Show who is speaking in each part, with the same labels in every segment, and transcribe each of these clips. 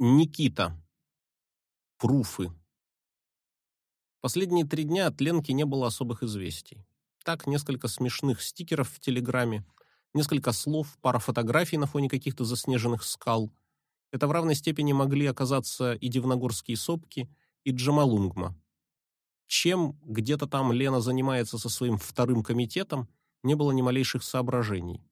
Speaker 1: Никита. Пруфы. Последние три дня от Ленки не было особых известий. Так, несколько смешных стикеров в Телеграме, несколько слов, пара фотографий на фоне каких-то заснеженных скал. Это в равной степени могли оказаться и Дивногорские сопки, и Джамалунгма. Чем где-то там Лена занимается со своим вторым комитетом, не было ни малейших соображений.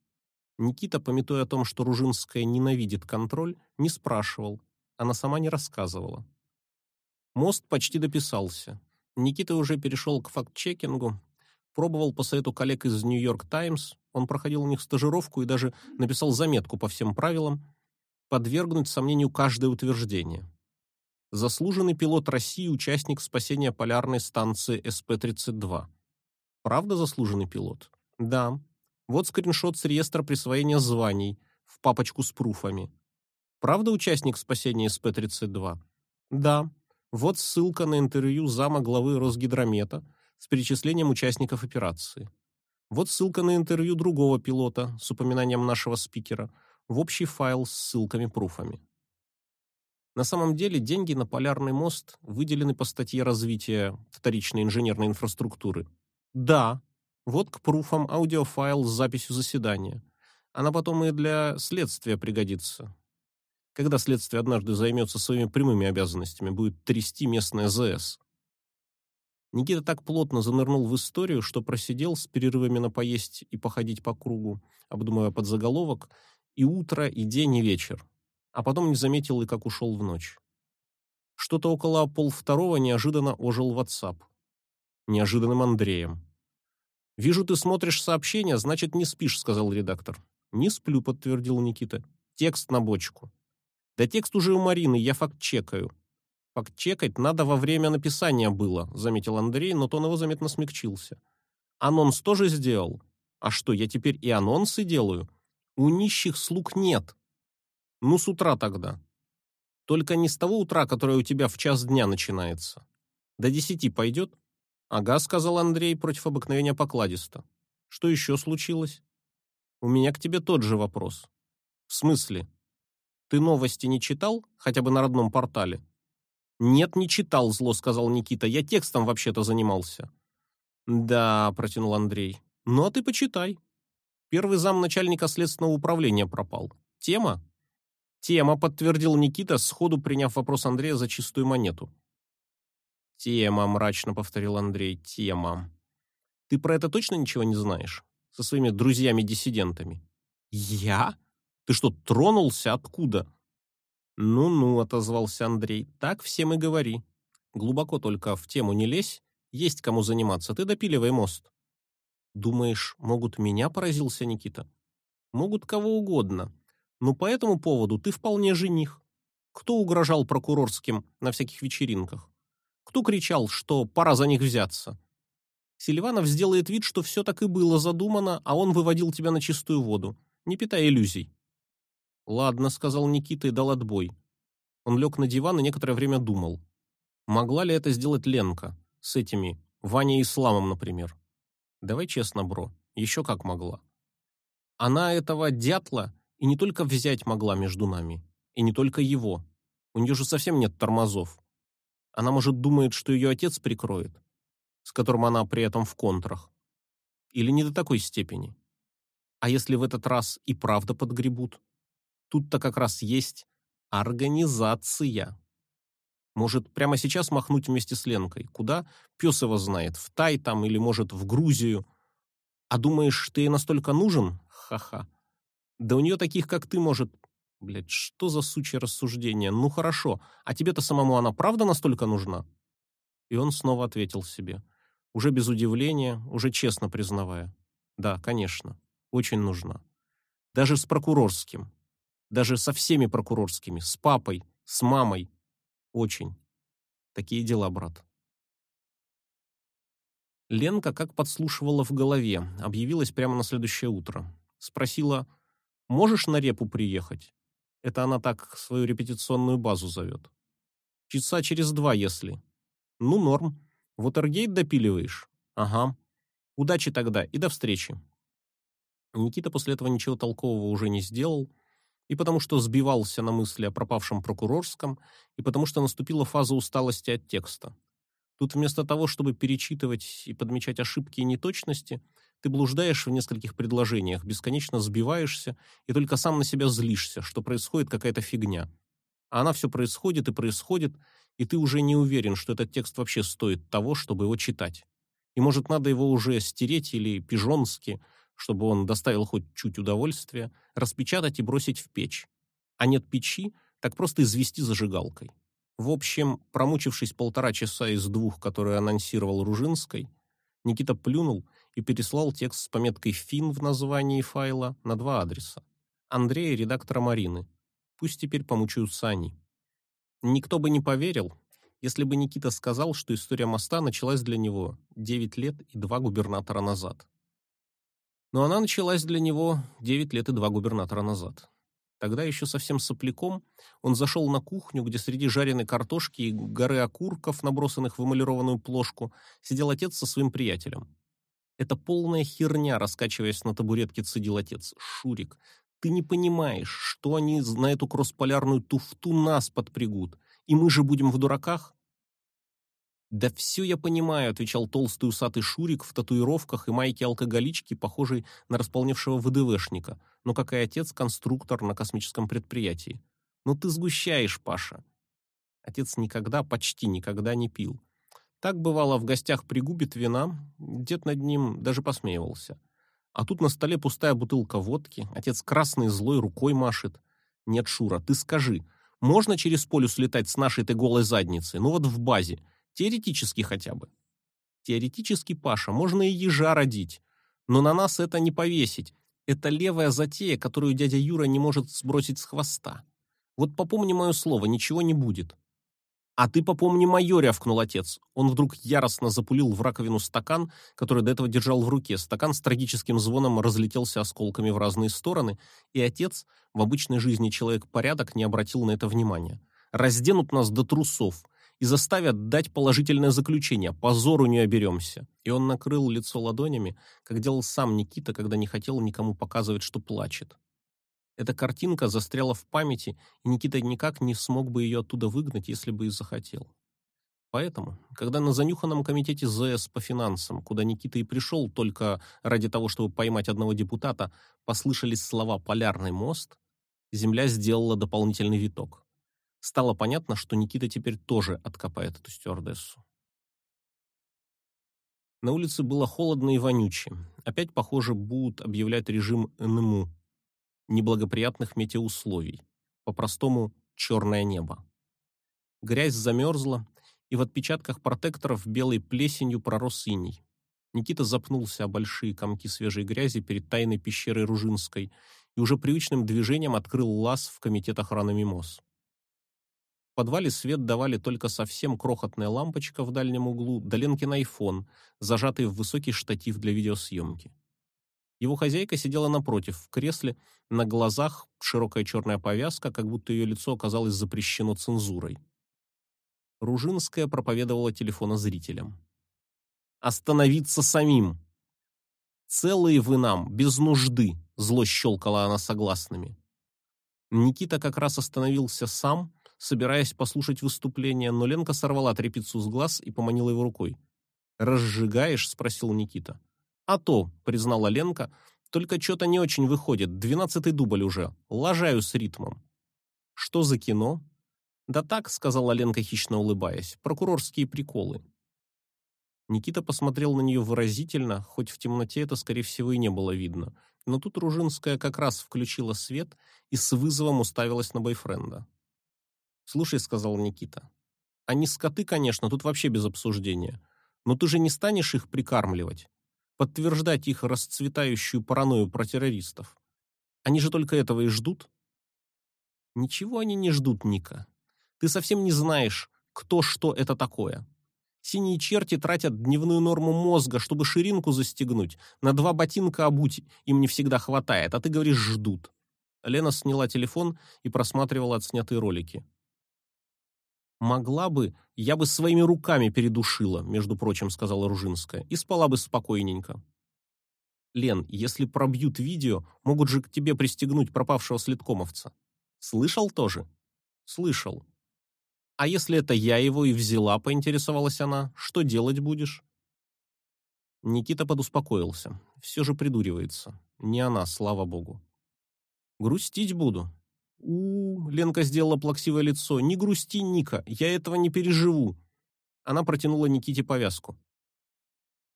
Speaker 1: Никита, пометуя о том, что Ружинская ненавидит контроль, не спрашивал, она сама не рассказывала. Мост почти дописался. Никита уже перешел к факт-чекингу, пробовал по совету коллег из Нью-Йорк Таймс, он проходил у них стажировку и даже написал заметку по всем правилам, подвергнуть сомнению каждое утверждение. Заслуженный пилот России, участник спасения полярной станции СП-32. Правда заслуженный пилот? Да. Вот скриншот с реестра присвоения званий в папочку с пруфами. Правда участник спасения СП-32? Да. Вот ссылка на интервью зама главы Росгидромета с перечислением участников операции. Вот ссылка на интервью другого пилота с упоминанием нашего спикера в общий файл с ссылками-пруфами. На самом деле деньги на полярный мост выделены по статье развития вторичной инженерной инфраструктуры. Да, вот к пруфам аудиофайл с записью заседания. Она потом и для следствия пригодится когда следствие однажды займется своими прямыми обязанностями, будет трясти местное ЗС. Никита так плотно занырнул в историю, что просидел с перерывами на поесть и походить по кругу, обдумывая подзаголовок, и утро, и день, и вечер. А потом не заметил и как ушел в ночь. Что-то около полвторого неожиданно ожил WhatsApp. Неожиданным Андреем. «Вижу, ты смотришь сообщения, значит, не спишь», — сказал редактор. «Не сплю», — подтвердил Никита. «Текст на бочку». Да текст уже у Марины, я факт-чекаю. Факт-чекать надо во время написания было, заметил Андрей, но тон его заметно смягчился. Анонс тоже сделал? А что, я теперь и анонсы делаю? У нищих слуг нет. Ну, с утра тогда. Только не с того утра, которое у тебя в час дня начинается. До десяти пойдет? Ага, сказал Андрей против обыкновения покладисто. Что еще случилось? У меня к тебе тот же вопрос. В смысле? Ты новости не читал, хотя бы на родном портале? Нет, не читал, зло сказал Никита. Я текстом вообще-то занимался. Да, протянул Андрей. Ну а ты почитай. Первый зам начальника следственного управления пропал. Тема? Тема, подтвердил Никита, сходу приняв вопрос Андрея за чистую монету. Тема, мрачно повторил Андрей. Тема. Ты про это точно ничего не знаешь? Со своими друзьями-диссидентами? Я? Ты что, тронулся? Откуда? Ну-ну, отозвался Андрей. Так всем и говори. Глубоко только в тему не лезь. Есть кому заниматься. Ты допиливай мост. Думаешь, могут меня, поразился Никита. Могут кого угодно. Но по этому поводу ты вполне жених. Кто угрожал прокурорским на всяких вечеринках? Кто кричал, что пора за них взяться? Селиванов сделает вид, что все так и было задумано, а он выводил тебя на чистую воду. Не питай иллюзий. «Ладно», — сказал Никита и дал отбой. Он лег на диван и некоторое время думал. Могла ли это сделать Ленка? С этими, Ваней и Исламом, например. Давай честно, бро, еще как могла. Она этого дятла и не только взять могла между нами, и не только его. У нее же совсем нет тормозов. Она, может, думает, что ее отец прикроет, с которым она при этом в контрах. Или не до такой степени. А если в этот раз и правда подгребут? Тут-то как раз есть организация. Может, прямо сейчас махнуть вместе с Ленкой? Куда? Пес его знает. В Тай там или, может, в Грузию. А думаешь, ты ей настолько нужен? Ха-ха. Да у нее таких, как ты, может... Блядь, что за сучье рассуждение? Ну хорошо, а тебе-то самому она правда настолько нужна? И он снова ответил себе. Уже без удивления, уже честно признавая. Да, конечно, очень нужна. Даже с прокурорским. Даже со всеми прокурорскими, с папой, с мамой. Очень. Такие дела, брат. Ленка как подслушивала в голове, объявилась прямо на следующее утро. Спросила, можешь на репу приехать? Это она так свою репетиционную базу зовет. Часа через два, если. Ну, норм. Вотергейт допиливаешь? Ага. Удачи тогда и до встречи. Никита после этого ничего толкового уже не сделал, И потому что сбивался на мысли о пропавшем прокурорском, и потому что наступила фаза усталости от текста. Тут вместо того, чтобы перечитывать и подмечать ошибки и неточности, ты блуждаешь в нескольких предложениях, бесконечно сбиваешься и только сам на себя злишься, что происходит какая-то фигня. А она все происходит и происходит, и ты уже не уверен, что этот текст вообще стоит того, чтобы его читать. И может надо его уже стереть или пижонски, чтобы он доставил хоть чуть удовольствия, распечатать и бросить в печь. А нет печи, так просто извести зажигалкой. В общем, промучившись полтора часа из двух, которые анонсировал Ружинской, Никита плюнул и переслал текст с пометкой «Фин» в названии файла на два адреса. Андрея, редактора Марины. Пусть теперь помучаются они. Никто бы не поверил, если бы Никита сказал, что история моста началась для него 9 лет и 2 губернатора назад. Но она началась для него 9 лет и 2 губернатора назад. Тогда еще совсем сопляком он зашел на кухню, где среди жареной картошки и горы окурков, набросанных в эмалированную плошку, сидел отец со своим приятелем. «Это полная херня», — раскачиваясь на табуретке, цедил отец. «Шурик, ты не понимаешь, что они на эту кроссполярную туфту нас подпрягут, и мы же будем в дураках?» «Да все я понимаю», — отвечал толстый усатый Шурик в татуировках и майке алкоголички, похожий на располневшего ВДВшника, но как и отец конструктор на космическом предприятии. «Ну ты сгущаешь, Паша». Отец никогда, почти никогда не пил. Так бывало, в гостях пригубит вина, дед над ним даже посмеивался. А тут на столе пустая бутылка водки, отец красный злой рукой машет. «Нет, Шура, ты скажи, можно через полюс летать с нашей-то голой задницей? Ну вот в базе». Теоретически хотя бы. Теоретически, Паша, можно и ежа родить. Но на нас это не повесить. Это левая затея, которую дядя Юра не может сбросить с хвоста. Вот попомни мое слово, ничего не будет. А ты попомни мое, рявкнул отец. Он вдруг яростно запулил в раковину стакан, который до этого держал в руке. Стакан с трагическим звоном разлетелся осколками в разные стороны, и отец, в обычной жизни человек порядок, не обратил на это внимания. Разденут нас до трусов и заставят дать положительное заключение. Позору не оберемся. И он накрыл лицо ладонями, как делал сам Никита, когда не хотел никому показывать, что плачет. Эта картинка застряла в памяти, и Никита никак не смог бы ее оттуда выгнать, если бы и захотел. Поэтому, когда на занюханном комитете ЗС по финансам, куда Никита и пришел только ради того, чтобы поймать одного депутата, послышались слова «полярный мост», земля сделала дополнительный виток. Стало понятно, что Никита теперь тоже откопает эту стюардессу. На улице было холодно и вонюче. Опять, похоже, будут объявлять режим НМУ. Неблагоприятных метеоусловий. По-простому, черное небо. Грязь замерзла, и в отпечатках протекторов белой плесенью пророс иней. Никита запнулся о большие комки свежей грязи перед тайной пещерой Ружинской и уже привычным движением открыл лаз в комитет охраны МИМОС подвале свет давали только совсем крохотная лампочка в дальнем углу, да Ленкин айфон, зажатый в высокий штатив для видеосъемки. Его хозяйка сидела напротив, в кресле, на глазах широкая черная повязка, как будто ее лицо оказалось запрещено цензурой. Ружинская проповедовала телефона зрителям. «Остановиться самим!» «Целые вы нам, без нужды!» — зло щелкала она согласными. Никита как раз остановился сам, собираясь послушать выступление, но Ленка сорвала трепицу с глаз и поманила его рукой. «Разжигаешь?» — спросил Никита. «А то», — признала Ленка, — «только что-то не очень выходит, двенадцатый дубль уже, лажаю с ритмом». «Что за кино?» «Да так», — сказала Ленка, хищно улыбаясь, — «прокурорские приколы». Никита посмотрел на нее выразительно, хоть в темноте это, скорее всего, и не было видно. Но тут Ружинская как раз включила свет и с вызовом уставилась на бойфренда. «Слушай», — сказал Никита, — «они скоты, конечно, тут вообще без обсуждения. Но ты же не станешь их прикармливать, подтверждать их расцветающую паранойю про террористов. Они же только этого и ждут». «Ничего они не ждут, Ника. Ты совсем не знаешь, кто что это такое. Синие черти тратят дневную норму мозга, чтобы ширинку застегнуть. На два ботинка обуть им не всегда хватает, а ты говоришь «ждут». Лена сняла телефон и просматривала отснятые ролики. «Могла бы, я бы своими руками передушила», между прочим, сказала Ружинская, «и спала бы спокойненько». Лен, если пробьют видео, могут же к тебе пристегнуть пропавшего следкомовца. Слышал тоже? Слышал. А если это я его и взяла, поинтересовалась она, что делать будешь? Никита подуспокоился. Все же придуривается. Не она, слава богу. Грустить буду. У, Ленка сделала плаксивое лицо. Не грусти, Ника, я этого не переживу. Она протянула Никите повязку.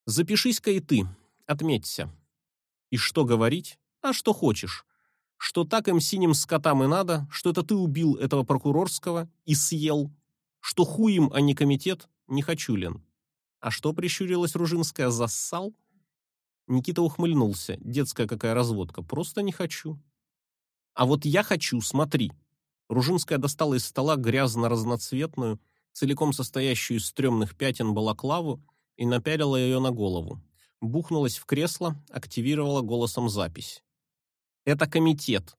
Speaker 1: Запишись-ка и ты, отметься. И что говорить? А что хочешь. Что так им синим скотам и надо, что это ты убил этого прокурорского и съел. Что хуем, а не комитет, не хочу, Лен. А что прищурилась Ружинская, зассал? Никита ухмыльнулся. Детская какая разводка. Просто не хочу. А вот я хочу, смотри. Ружинская достала из стола грязно-разноцветную, целиком состоящую из стрёмных пятен балаклаву и напялила ее на голову бухнулась в кресло, активировала голосом запись. Это комитет.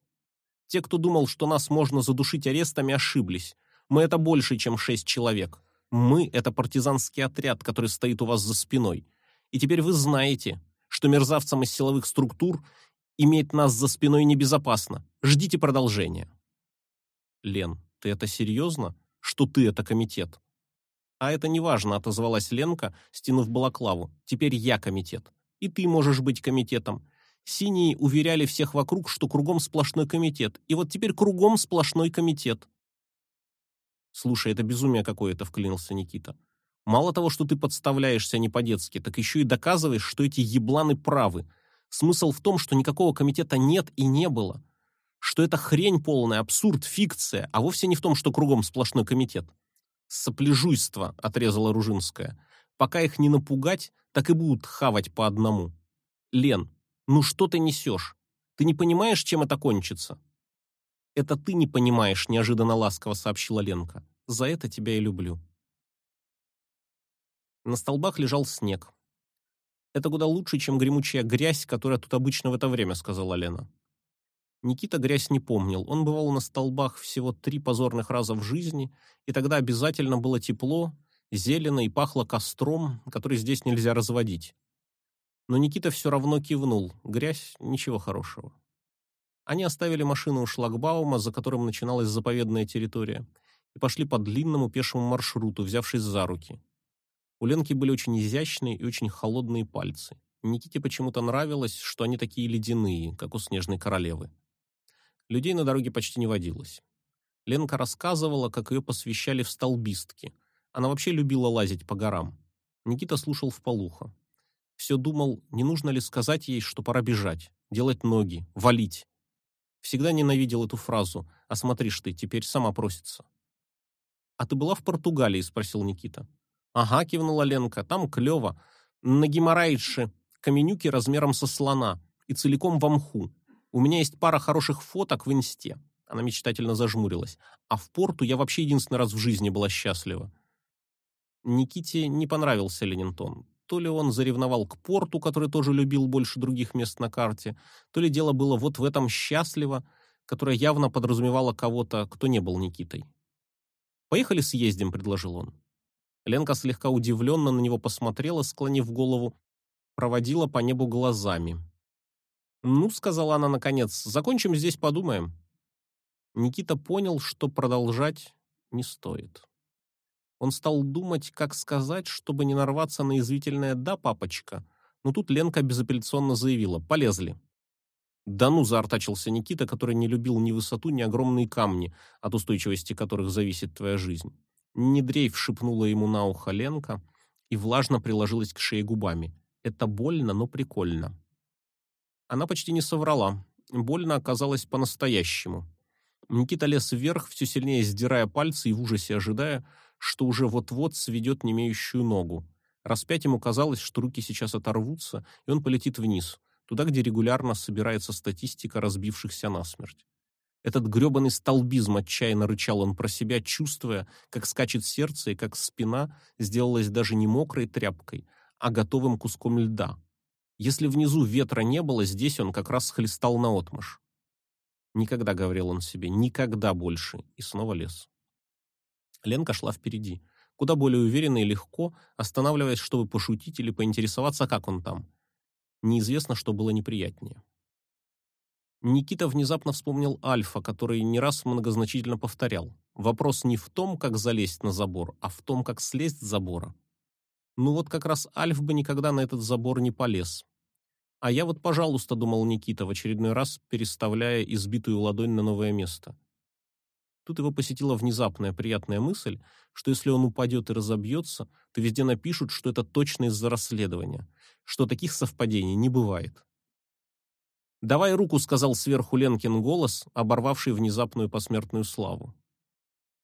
Speaker 1: Те, кто думал, что нас можно задушить арестами, ошиблись. Мы это больше, чем шесть человек. Мы это партизанский отряд, который стоит у вас за спиной. И теперь вы знаете, что мерзавцам из силовых структур иметь нас за спиной небезопасно. Ждите продолжения. Лен, ты это серьезно? Что ты это комитет? А это неважно, отозвалась Ленка, стянув балаклаву. Теперь я комитет. И ты можешь быть комитетом. Синие уверяли всех вокруг, что кругом сплошной комитет. И вот теперь кругом сплошной комитет. Слушай, это безумие какое-то, вклинился Никита. Мало того, что ты подставляешься не по-детски, так еще и доказываешь, что эти ебланы правы. Смысл в том, что никакого комитета нет и не было. Что это хрень полная, абсурд, фикция, а вовсе не в том, что кругом сплошной комитет. Сопляжуйство, отрезала Ружинская. Пока их не напугать, так и будут хавать по одному. Лен, ну что ты несешь? Ты не понимаешь, чем это кончится? Это ты не понимаешь, неожиданно ласково сообщила Ленка. За это тебя и люблю. На столбах лежал снег. Это куда лучше, чем гремучая грязь, которая тут обычно в это время, сказала Лена. Никита грязь не помнил. Он бывал на столбах всего три позорных раза в жизни, и тогда обязательно было тепло, зелено и пахло костром, который здесь нельзя разводить. Но Никита все равно кивнул. Грязь ничего хорошего. Они оставили машину у шлагбаума, за которым начиналась заповедная территория, и пошли по длинному пешему маршруту, взявшись за руки. У Ленки были очень изящные и очень холодные пальцы. Никите почему-то нравилось, что они такие ледяные, как у снежной королевы. Людей на дороге почти не водилось. Ленка рассказывала, как ее посвящали в столбистки. Она вообще любила лазить по горам. Никита слушал вполуха. Все думал, не нужно ли сказать ей, что пора бежать, делать ноги, валить. Всегда ненавидел эту фразу «А смотришь ты, теперь сама просится». «А ты была в Португалии?» – спросил Никита. «Ага», – кивнула Ленка, – «там клево. На Гимарайше каменюки размером со слона и целиком в мху. У меня есть пара хороших фоток в инсте. Она мечтательно зажмурилась. А в порту я вообще единственный раз в жизни была счастлива. Никите не понравился Ленинтон. То ли он заревновал к порту, который тоже любил больше других мест на карте, то ли дело было вот в этом счастливо, которое явно подразумевало кого-то, кто не был Никитой. «Поехали съездим», — предложил он. Ленка слегка удивленно на него посмотрела, склонив голову, проводила по небу глазами. «Ну», — сказала она наконец, — «закончим здесь, подумаем». Никита понял, что продолжать не стоит. Он стал думать, как сказать, чтобы не нарваться на извительное «да, папочка», но тут Ленка безапелляционно заявила «полезли». «Да ну», — заортачился Никита, который не любил ни высоту, ни огромные камни, от устойчивости которых зависит твоя жизнь. «Не дрейф», — шепнула ему на ухо Ленка и влажно приложилась к шее губами. «Это больно, но прикольно». Она почти не соврала. Больно оказалось по-настоящему. Никита лез вверх, все сильнее сдирая пальцы и в ужасе ожидая, что уже вот-вот сведет немеющую ногу. Раз пять ему казалось, что руки сейчас оторвутся, и он полетит вниз, туда, где регулярно собирается статистика разбившихся насмерть. Этот грёбаный столбизм отчаянно рычал он про себя, чувствуя, как скачет сердце и как спина сделалась даже не мокрой тряпкой, а готовым куском льда. Если внизу ветра не было, здесь он как раз хлестал наотмашь. Никогда, говорил он себе, никогда больше, и снова лез. Ленка шла впереди, куда более уверенно и легко, останавливаясь, чтобы пошутить или поинтересоваться, как он там. Неизвестно, что было неприятнее. Никита внезапно вспомнил Альфа, который не раз многозначительно повторял. Вопрос не в том, как залезть на забор, а в том, как слезть с забора. Ну вот как раз Альф бы никогда на этот забор не полез. А я вот, пожалуйста, думал Никита, в очередной раз переставляя избитую ладонь на новое место. Тут его посетила внезапная приятная мысль, что если он упадет и разобьется, то везде напишут, что это точно из-за расследования, что таких совпадений не бывает. «Давай руку», — сказал сверху Ленкин голос, оборвавший внезапную посмертную славу.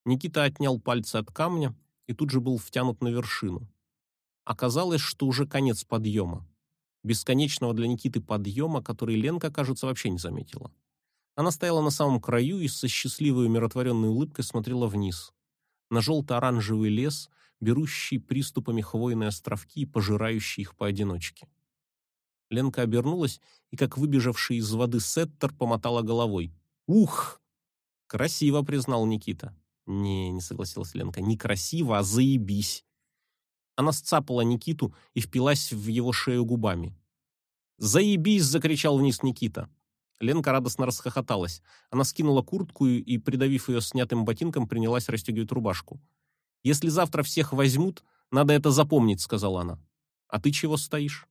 Speaker 1: Никита отнял пальцы от камня и тут же был втянут на вершину. Оказалось, что уже конец подъема. Бесконечного для Никиты подъема, который Ленка, кажется, вообще не заметила. Она стояла на самом краю и со счастливой умиротворенной улыбкой смотрела вниз. На желто-оранжевый лес, берущий приступами хвойные островки и пожирающий их поодиночке. Ленка обернулась и, как выбежавший из воды сеттер, помотала головой. «Ух!» «Красиво», — признал Никита. «Не», — не согласилась Ленка, — «не красиво, а заебись». Она сцапала Никиту и впилась в его шею губами. «Заебись!» — закричал вниз Никита. Ленка радостно расхохоталась. Она скинула куртку и, придавив ее снятым ботинком, принялась расстегивать рубашку. «Если завтра всех возьмут, надо это запомнить», — сказала она. «А ты чего стоишь?»